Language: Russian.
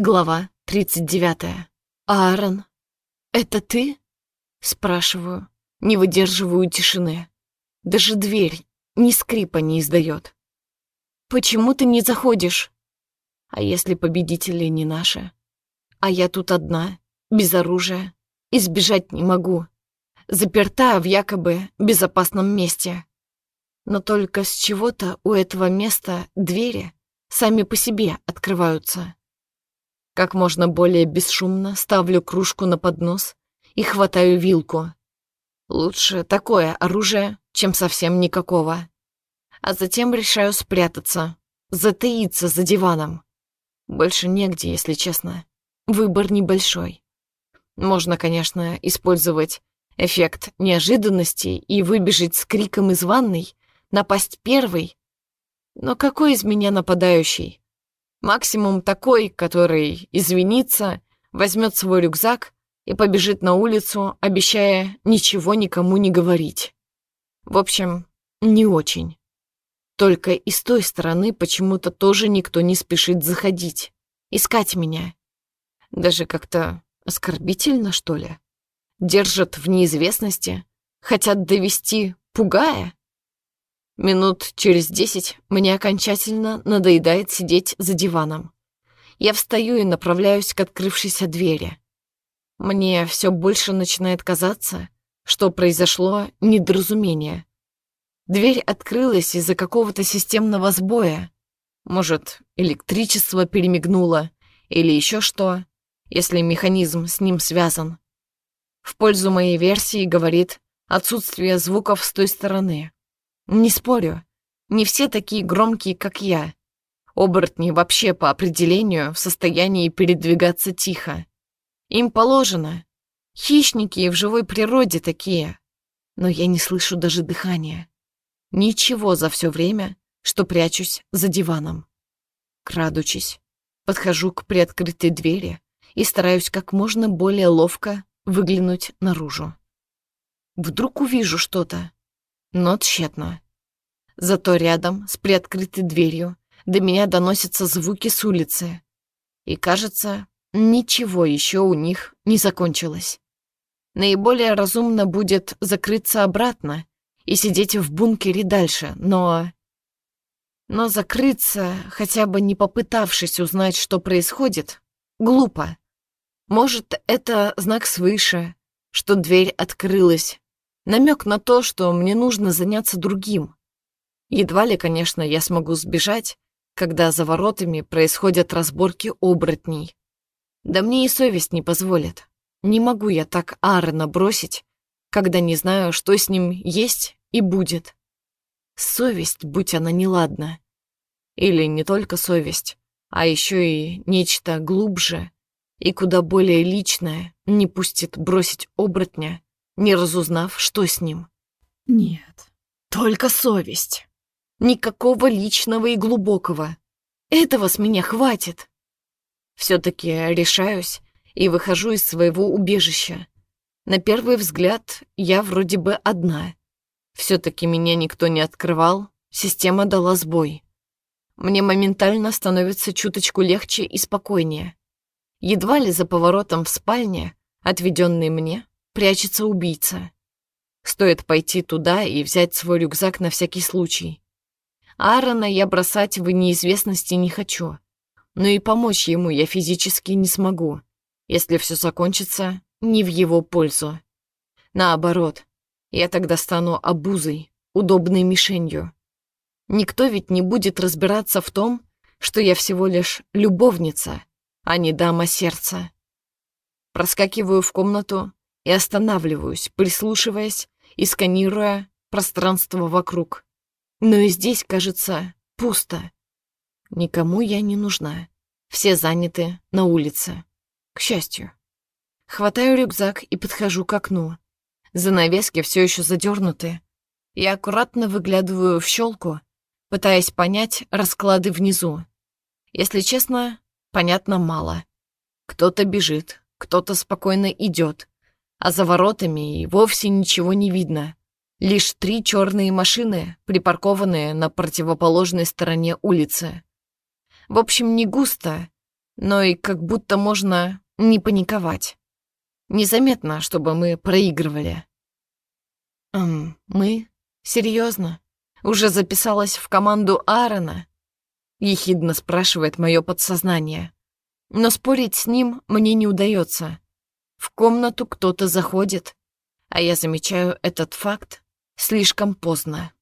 Глава 39. Аарон, это ты? Спрашиваю, не выдерживаю тишины. Даже дверь ни скрипа не издает. Почему ты не заходишь? А если победители не наши? А я тут одна, без оружия, и не могу. Заперта в якобы безопасном месте. Но только с чего-то у этого места двери сами по себе открываются. Как можно более бесшумно ставлю кружку на поднос и хватаю вилку. Лучше такое оружие, чем совсем никакого. А затем решаю спрятаться, затаиться за диваном. Больше негде, если честно. Выбор небольшой. Можно, конечно, использовать эффект неожиданности и выбежать с криком из ванной, напасть первой. Но какой из меня нападающий? Максимум такой, который извинится, возьмет свой рюкзак и побежит на улицу, обещая ничего никому не говорить. В общем, не очень. Только и с той стороны почему-то тоже никто не спешит заходить, искать меня. Даже как-то оскорбительно, что ли. Держат в неизвестности, хотят довести, пугая. Минут через десять мне окончательно надоедает сидеть за диваном. Я встаю и направляюсь к открывшейся двери. Мне все больше начинает казаться, что произошло недоразумение. Дверь открылась из-за какого-то системного сбоя. Может, электричество перемигнуло или еще что, если механизм с ним связан. В пользу моей версии говорит отсутствие звуков с той стороны. Не спорю, не все такие громкие, как я. Оборотни вообще по определению в состоянии передвигаться тихо. Им положено. Хищники в живой природе такие. Но я не слышу даже дыхания. Ничего за все время, что прячусь за диваном. Крадучись, подхожу к приоткрытой двери и стараюсь как можно более ловко выглянуть наружу. Вдруг увижу что-то, но тщетно. Зато рядом с приоткрытой дверью до меня доносятся звуки с улицы. И кажется, ничего еще у них не закончилось. Наиболее разумно будет закрыться обратно и сидеть в бункере дальше, но... Но закрыться, хотя бы не попытавшись узнать, что происходит, глупо. Может, это знак свыше, что дверь открылась, намек на то, что мне нужно заняться другим. Едва ли, конечно, я смогу сбежать, когда за воротами происходят разборки оборотней. Да мне и совесть не позволит. Не могу я так Аарона бросить, когда не знаю, что с ним есть и будет. Совесть, будь она неладна. Или не только совесть, а еще и нечто глубже и куда более личное не пустит бросить оборотня, не разузнав, что с ним. Нет, только совесть. Никакого личного и глубокого. Этого с меня хватит. Все-таки решаюсь и выхожу из своего убежища. На первый взгляд я вроде бы одна. Все-таки меня никто не открывал, система дала сбой. Мне моментально становится чуточку легче и спокойнее. Едва ли за поворотом в спальне, отведенной мне, прячется убийца. Стоит пойти туда и взять свой рюкзак на всякий случай. Аарона я бросать в неизвестности не хочу, но и помочь ему я физически не смогу, если все закончится не в его пользу. Наоборот, я тогда стану обузой, удобной мишенью. Никто ведь не будет разбираться в том, что я всего лишь любовница, а не дама сердца. Проскакиваю в комнату и останавливаюсь, прислушиваясь и сканируя пространство вокруг. Но и здесь, кажется, пусто. Никому я не нужна. Все заняты на улице. К счастью. Хватаю рюкзак и подхожу к окну. Занавески все еще задернуты. Я аккуратно выглядываю в щелку, пытаясь понять расклады внизу. Если честно, понятно мало. Кто-то бежит, кто-то спокойно идет, а за воротами и вовсе ничего не видно. Лишь три черные машины, припаркованные на противоположной стороне улицы. В общем, не густо, но и как будто можно не паниковать. Незаметно, чтобы мы проигрывали. Эм, мы? Серьезно? Уже записалась в команду Аарона? Ехидно спрашивает мое подсознание. Но спорить с ним мне не удается. В комнату кто-то заходит, а я замечаю этот факт слишком поздно.